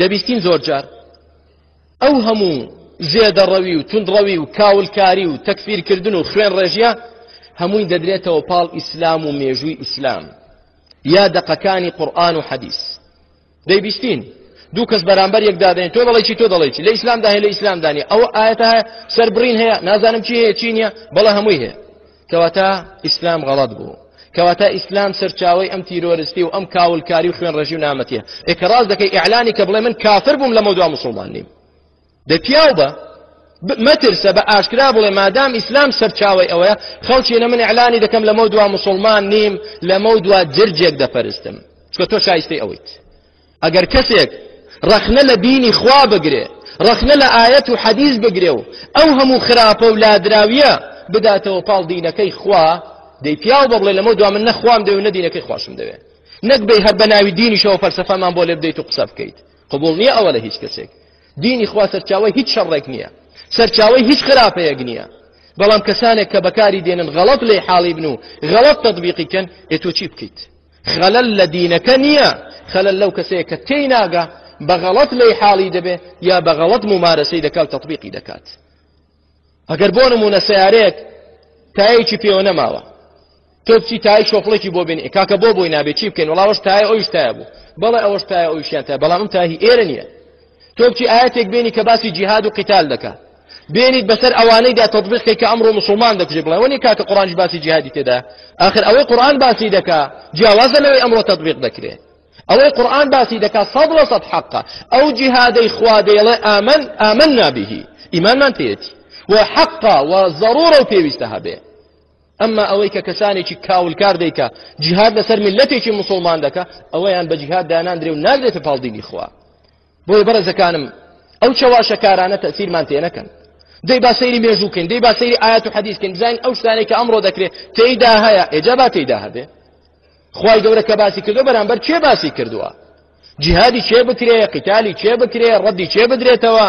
دەبیستین زۆرجار ئەو هەموو زێدەڕەوی و تونڕەوی و کاولکاری و تەکفیرکردن و خوێن ڕێژیە هەمووی دەدرێتەوە پاڵ ئیسلام و مێژووی ئیسلام یا دەقەکانی قورآن و حەدیث دەیبیستین دوو کەس بەرامبەر یەک دادێن تۆ دەڵی چی تۆ دەڵی چی لە ئیسلامدا هەیە لە ئیسلامدانی ئەوە ئاەتە هەیە سەربڕین هەیە نازانم چی هەیە چی نیە بەڵە هەمووی هەیە کەواتە ئیسلام غەڵەت بوو کەواتە ئیسلام سەرچاوی ئەم تیرۆرستی و ئەم کاولکاری و خوێن ڕێژی و نامەتیە ئێکڕاز دەکەی ئەعلانی کە بڵێ من کافر بووم لە مەودوا مسلمان نیم دە پیاو بە مەترسە بە ئاشکرا بڵێ مادام ئیسلام سەرچاوی ئەوەیە خەڵکی لە من ئەعلانی دەکەم لە مەودوا مسلمان نیم لە مەودوا جرجێک دەپەرستم چکە تۆ شایستی ئەویت ئەگەر کەسێک ڕەخنە لە دینی خوا بگرێ ڕەخنە لە ئاەت و حەدیز بگرێ و ئەو هەموو خراپە و لادراویە بداتەوە پاڵ دینەکەی خوا دەی پیاو بە بڵێ لەمە دو من نەخوام دەوێ نە دینەکەی خواشم دەوێ نەک بی هەر بە ناوی دینیشەوە فەرسەفەمان بۆ لێ بدەیت و قسە بکەیت قبول نییە ئەوە لە هیچ کەسێک دینی خوا سەرچاوی هیچ شەڕێک نییە سەرچاوی هیچ خراپەیەک نییە بەڵام کەسانێک کە بەکاری دێنن غەڵت لێ حاڵی بن و غەڵت تطببیقی کەن ئێ تۆ چی بکەیت خەلەل لە دینەکە نییە، خەلەل لەو کەسەیە کە تێی ناگا بە غەڵەت لێی حاڵی دەبێ یا بە غەڵەت مومارەسەی دەکات تەطبیقی دەکات ئەگەر بۆ نمونە سیارەیەک تایەکی پێوە نەماوە تۆ بچی تای شۆفڵێکی بۆ بێنی کاکە بۆ بۆی نابێت چی بکەین وڵاوەش تای ئەوش تای بوو بەڵێ ئەوەش تای ئەوشیان تا بەڵام تاهی ئێرە نییە تۆ بچی ئاەتێک بێنی کە باسی جیهاد و قیتال دەکات بێنیت بەسەر ئەوانەیدا تطبیقکەی کە ئەمڕۆ مسلمان دەکوژێ بڵێ وەنی کاکە قڕانش باسی جیهادی تێدا آخر ئەوەی قورآن باسی دەکا جیاوازە لەوەی ئەمڕۆ تطبیق دەکرێت ئەوەی قورآن باسی دەکا سەد لە سەد حەقە ئەو جیهادەی خوا دەیڵێ ئامن ئامن نابیهی ئیمانمان پێێتی و حەقا و ضرورە و پێویستە هەبێ ئەمما ئەوەی کە کەسانێکی کاولکار دەیکە جیهاد لەسەر ملەتێکی مسلمان دەکە ئەوەیان بە جیهاد داناندرێ و ناگرێتە پاڵدینی خوا بۆیە بەڕێزەکانم ئەو چەواشەکارانە تەسیرمان تێ نەکەن دەی با سەیری مێژووکەین دەی با سەیری ئاات و حەدیسکەین بزانین ئەو شتانێک کە ئەمڕۆ دەکرێت تێیدا هەیە ئێجا با تێیدا هەبێ خی گەورە کە باسی کردو بەرامبەر چێ باسی کردووە جیهادی چێ بکرێ قیتالی چێ بکرێ ڕەدی چێ بدرێتەوە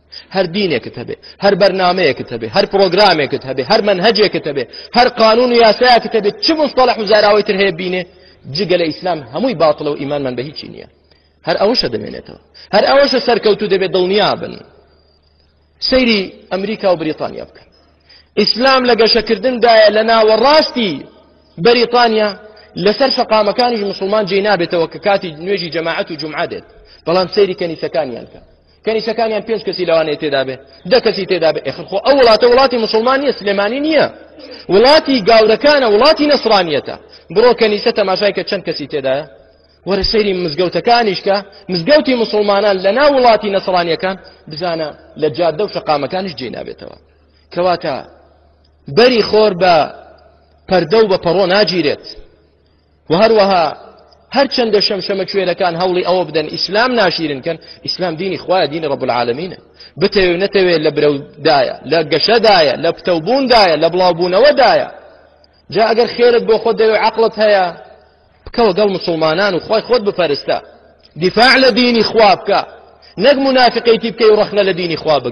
هەر دینێکت هەبێ هەر بەرنمەیەکت هەبێ هەر پرۆگرامێکت هەبێ هەر منهجێکت هەبێ هەر قانون و یاسایەکت هەبێت چ مستەڵح و زاراوەی تر هەیە بینێ جگە لە ئیسلام هەمووی باتڵە و ئیمانمان بە هیچی نییە هەر ئەوشە دەمێنێتەوە هەر ئەوەشە سەرکەوتو دەبێت دڵنیا بن سەیری ئەمریکا و بریتانیا بکەن ئیسلام لە گەشەکردندایە لە ناوەڕاستی بەریتانیا لەسەر شقامەکانیش مسلمان جێ نابێتەوە کە کاتی نوێژی جەماعەت و جمعادێت بەڵام سەیری کەنیسەکانیان کە کەنیسەکانیان پێنج کەسی لەوانەیە تێدابێ دە کەسی تێدابێ ئێخر خۆ ئەو وڵاتە وڵاتی مسلمان نییە سلێمانی نییە وڵاتی گاورەکانە وڵاتی نەسرانیەتە بڕۆ کەنیسە تەماشای کە چەند کەسی تێدایە وەرە سەیری مزگەوتەکانیشکە مزگەوتی مسلمانان لە ناو وڵاتی نەسرانیەکان بزانە لە جادە و شقامەکانش جێ نابێتەوە کەواتە بەری خۆر بە پەردە و بە پەڕۆ ناگیرێت و هەروەها هەرچەندە شەمشەمە کوێرەکان هەوڵی ئەوە بدەن ئیسلام ناشیرن کەن ئیسلام دینی خوایە دینی ڕب العالمینە بتەوێ نەتەوێت لە برەودایە لە گەشەدایە لە پتەوبووندایە لە بڵاوبوونەوەدایە جا ئەگەر خێرت بۆ خۆت دەوێ عقلت هەیە بکەوە گەڵ مسلمانان و خۆی خۆت بپەرستە دیفاع لە دینی خوا بکە نەک منافقەتی بکەی و ڕخنە لە دینی خوا بگە